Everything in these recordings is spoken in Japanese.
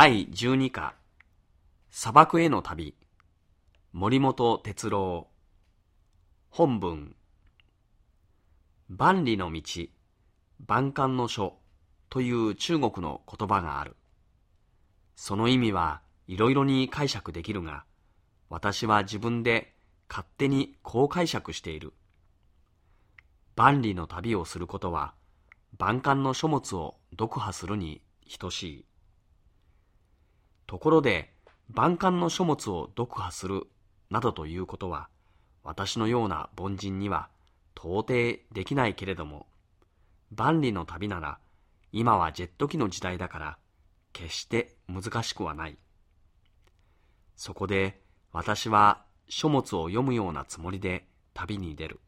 第12課砂漠への旅。森本哲郎。本文。万里の道万感の書という中国の言葉がある。その意味はいろいろに解釈できるが私は自分で勝手にこう解釈している。万里の旅をすることは万感の書物を読破するに等しい。ところで万感の書物を読破するなどということは私のような凡人には到底できないけれども万里の旅なら今はジェット機の時代だから決して難しくはない。そこで私は書物を読むようなつもりで旅に出る。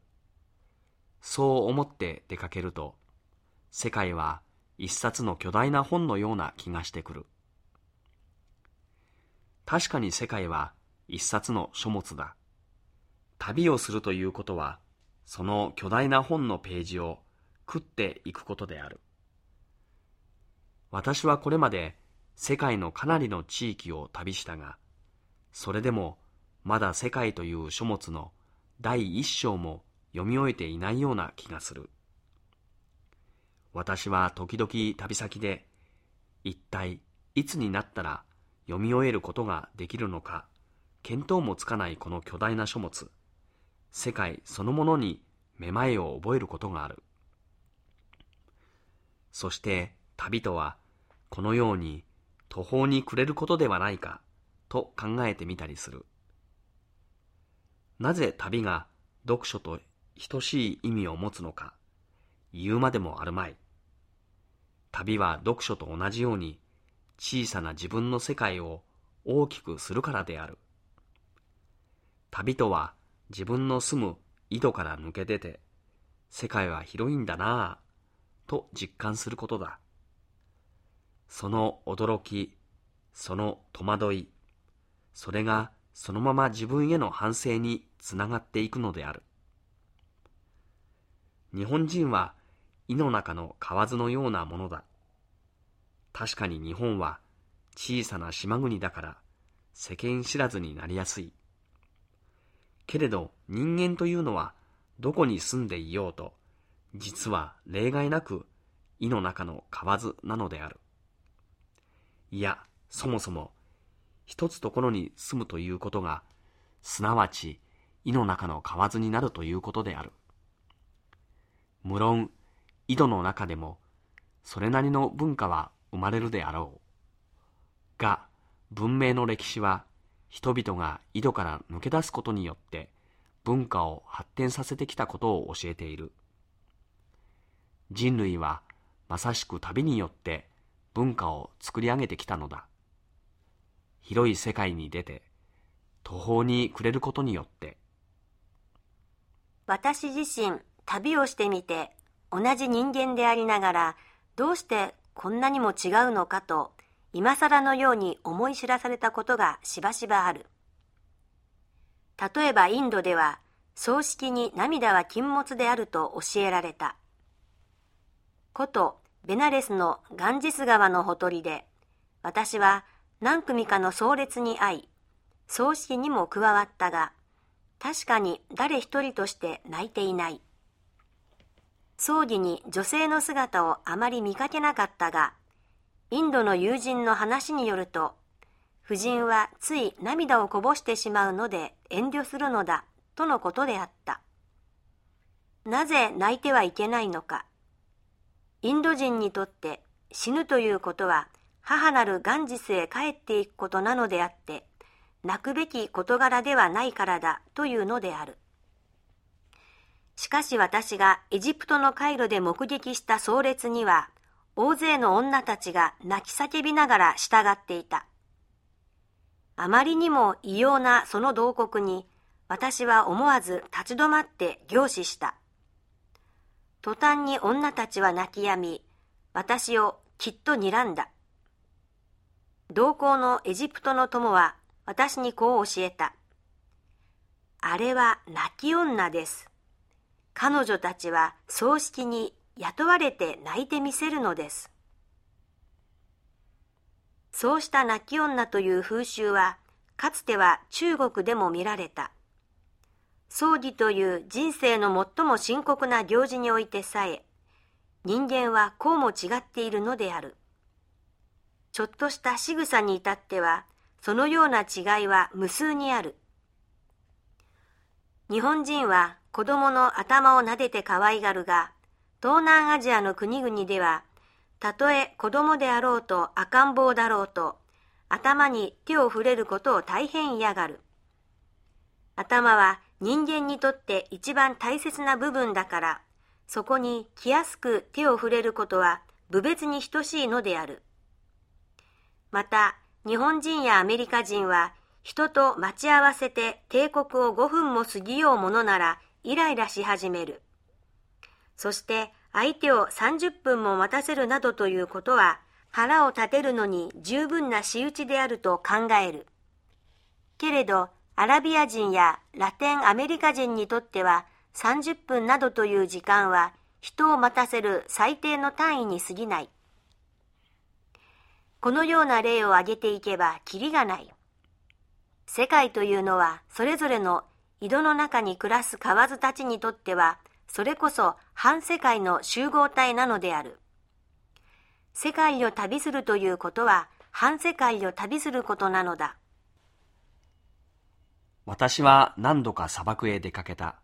そう思って出かけると世界は一冊の巨大な本のような気がしてくる。確かに世界は一冊の書物だ旅をするということはその巨大な本のページを食っていくことである私はこれまで世界のかなりの地域を旅したがそれでもまだ世界という書物の第一章も読み終えていないような気がする。私は時々旅先で一体いつになったら読み終えることができるのか見当もつかないこの巨大な書物。世界そのものにめまいを覚えることがある。そして旅とはこのように途方に暮れることではないかと考えてみたりする。なぜ旅が読書と等しい意味を持つのか言うまでもあるまい。旅は読書と同じように小さな自分の世界を大きくするからである。旅とは自分の住む井戸から抜け出て世界は広いんだなぁと実感することだ。その驚きその戸惑いそれがそのまま自分への反省につながっていくのである。日本人は井の中の蛙のようなものだ。確かに日本は小さな島国だから世間知らずになりやすい。けれど人間というのはどこに住んでいようと実は例外なく井の中の蛙なのである。いやそもそも一つところに住むということがすなわち井の中の蛙になるということである。無論井戸の中でもそれなりの文化は生まれるであろう。が文明の歴史は人々が井戸から抜け出すことによって文化を発展させてきたことを教えている。人類はまさしく旅によって文化を作り上げてきたのだ。広い世界に出て途方に暮れることによって。私自身旅をしてみて同じ人間でありながらどうしてこんなにも違うのかと今更のように思い知らされたことがしばしばある。例えばインドでは葬式に涙は禁物であると教えられた。古都ベナレスのガンジス川のほとりで私は何組かの葬列に会い葬式にも加わったが確かに誰一人として泣いていない。葬儀に女性の姿をあまり見かけなかったが、インドの友人の話によると、夫人はつい涙をこぼしてしまうので遠慮するのだ、とのことであった。なぜ泣いてはいけないのか。インド人にとって死ぬということは母なるガンジスへ帰っていくことなのであって、泣くべき事柄ではないからだというのである。しかし私がエジプトのカイロで目撃した葬列には、大勢の女たちが泣き叫びながら従っていた。あまりにも異様なその洞窟に、私は思わず立ち止まって凝視した。途端に女たちは泣き止み、私をきっと睨んだ。同行のエジプトの友は私にこう教えた。あれは泣き女です。彼女たちは葬式に雇われて泣いてみせるのです。そうした泣き女という風習は、かつては中国でも見られた。葬儀という人生の最も深刻な行事においてさえ、人間はこうも違っているのである。ちょっとした仕草に至っては、そのような違いは無数にある。日本人は子供の頭を撫でて可愛がるが、東南アジアの国々では、たとえ子供であろうと赤ん坊だろうと、頭に手を触れることを大変嫌がる。頭は人間にとって一番大切な部分だから、そこに気やすく手を触れることは部別に等しいのである。また、日本人やアメリカ人は人と待ち合わせて帝国を5分も過ぎようものならイライラし始める。そして相手を30分も待たせるなどということは腹を立てるのに十分な仕打ちであると考える。けれど、アラビア人やラテンアメリカ人にとっては30分などという時間は人を待たせる最低の単位に過ぎない。このような例を挙げていけばきりがない。世界というのはそれぞれの井戸の中に暮らす蛙たちにとってはそれこそ反世界の集合体なのである。世界を旅するということは反世界を旅することなのだ。私は何度か砂漠へ出かけた。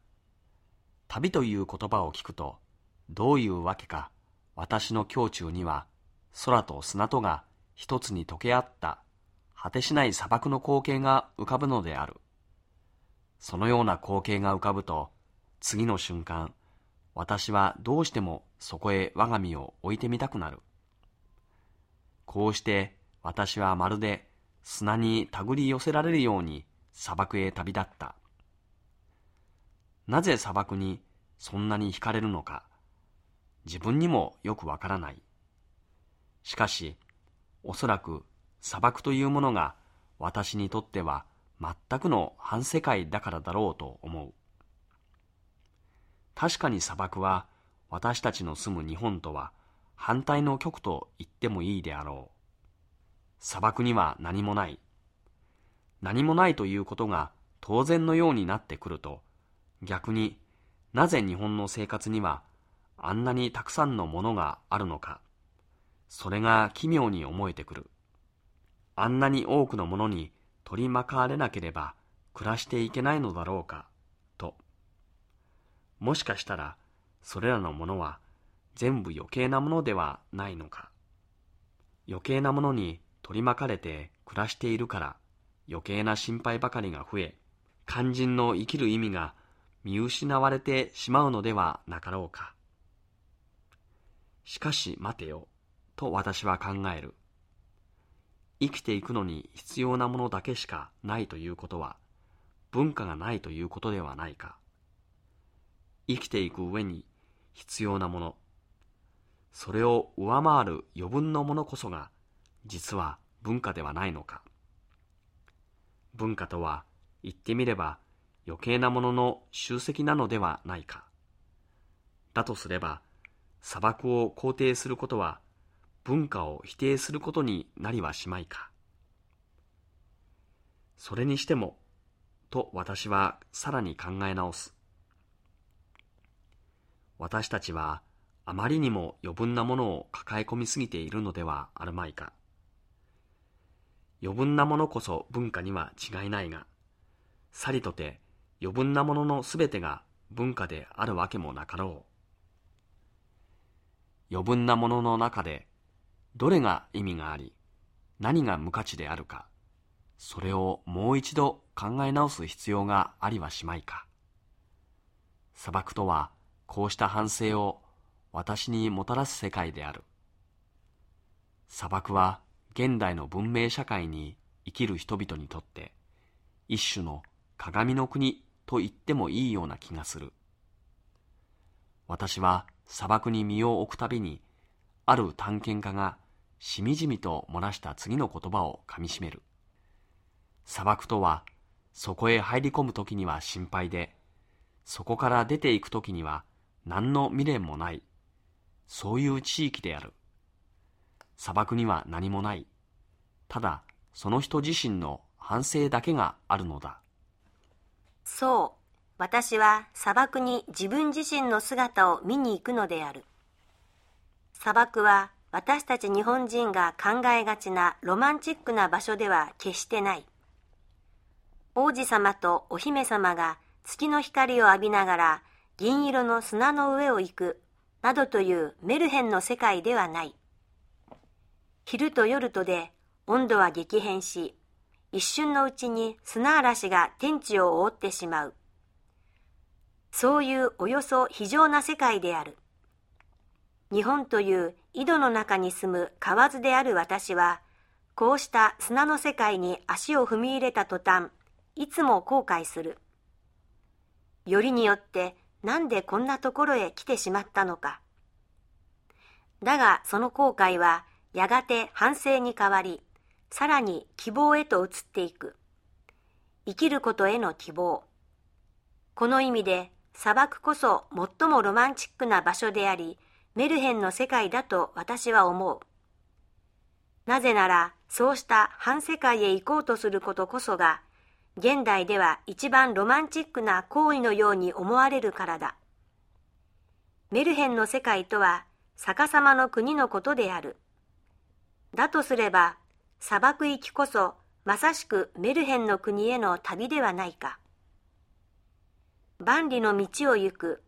旅という言葉を聞くと、どういうわけか、私の胸中には、空と砂とが一つに溶け合った果てしない砂漠の光景が浮かぶのである。そのような光景が浮かぶと、次の瞬間、私はどうしてもそこへ我が身を置いてみたくなる。こうして私はまるで砂に手繰り寄せられるように砂漠へ旅立った。なぜ砂漠にそんなに惹かれるのか、自分にもよくわからない。しかし、おそらく砂漠というものが私にとっては全くの反世界だからだろうと思う。確かに砂漠は私たちの住む日本とは反対の極と言ってもいいであろう。砂漠には何もない。何もないということが当然のようになってくると、逆になぜ日本の生活にはあんなにたくさんのものがあるのか、それが奇妙に思えてくる。あんなに多くのものに取り巻かれなければ暮らしていけないのだろうか、と。もしかしたら、それらのものは全部余計なものではないのか。余計なものに取り巻かれて暮らしているから余計な心配ばかりが増え、肝心の生きる意味が見失われてしまうのではなかろうか。しかし待てよ、と私は考える。生きていくのに必要なものだけしかないということは、文化がないということではないか。生きていく上に必要なもの、それを上回る余分のものこそが、実は文化ではないのか。文化とは言ってみれば余計なものの集積なのではないか。だとすれば、砂漠を肯定することは文化を否定することになりはしまいか。それにしても、と私はさらに考え直す。私たちはあまりにも余分なものを抱え込みすぎているのではあるまいか。余分なものこそ文化には違いないが、さりとて余分なもののすべてが文化であるわけもなかろう。余分なものの中で、どれが意味があり、何が無価値であるか、それをもう一度考え直す必要がありはしまいか。砂漠とは、こうした反省を私にもたらす世界である。砂漠は現代の文明社会に生きる人々にとって一種の鏡の国と言ってもいいような気がする。私は砂漠に身を置くたびにある探検家がしみじみと漏らした次の言葉をかみしめる。砂漠とはそこへ入り込む時には心配で、そこから出ていく時には何の未練もない、そういう地域である。砂漠には何もない。ただその人自身の反省だけがあるのだ。そう、私は砂漠に自分自身の姿を見に行くのである。砂漠は私たち日本人が考えがちなロマンチックな場所では決してない。王子様とお姫様が月の光を浴びながら銀色の砂の上を行くなどというメルヘンの世界ではない。昼と夜とで温度は激変し、一瞬のうちに砂嵐が天地を覆ってしまう。そういうおよそ非常な世界である。日本という井戸の中に住む蛙である私は、こうした砂の世界に足を踏み入れた途端、いつも後悔する。よりによってなんでこんなところへ来てしまったのか。だがその後悔はやがて反省に変わり、さらに希望へと移っていく。生きることへの希望。この意味で砂漠こそ最もロマンチックな場所であり、メルヘンの世界だと私は思う。なぜなら、そうした反世界へ行こうとすることこそが、現代では一番ロマンチックな行為のように思われるからだ。メルヘンの世界とは逆さまの国のことである。だとすれば、砂漠行きこそまさしくメルヘンの国への旅ではないか。万里の道を行く。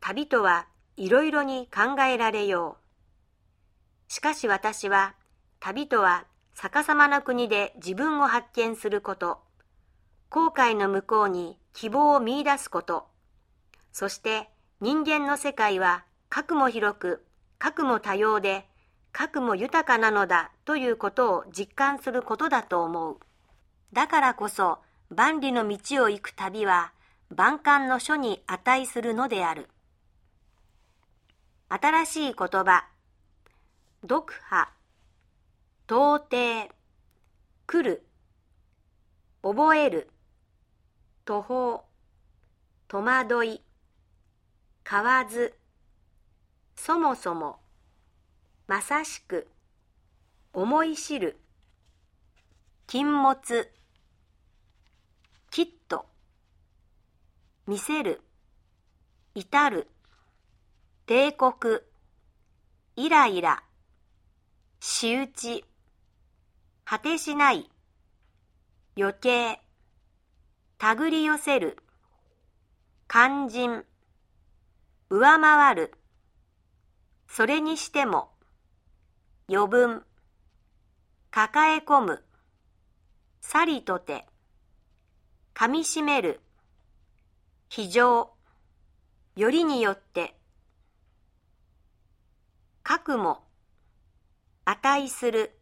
旅とはいろいろに考えられよう。しかし私は、旅とは逆さまな国で自分を発見すること、後悔の向こうに希望を見出すこと、そして人間の世界は核も広く、核も多様で、核も豊かなのだということを実感することだと思う。だからこそ、万里の道を行く旅は、万感の書に値するのである。新しい言葉、読破、到底、来る、覚える、途方、戸惑い、買わず、そもそも、まさしく、思い知る、禁物、きっと、見せる、至る、帝国、イライラ、仕打ち、果てしない、余計、手繰り寄せる、肝心、上回る、それにしても、余分、抱え込む、さりとて、噛みしめる、非常、よりによって、かくも、値する、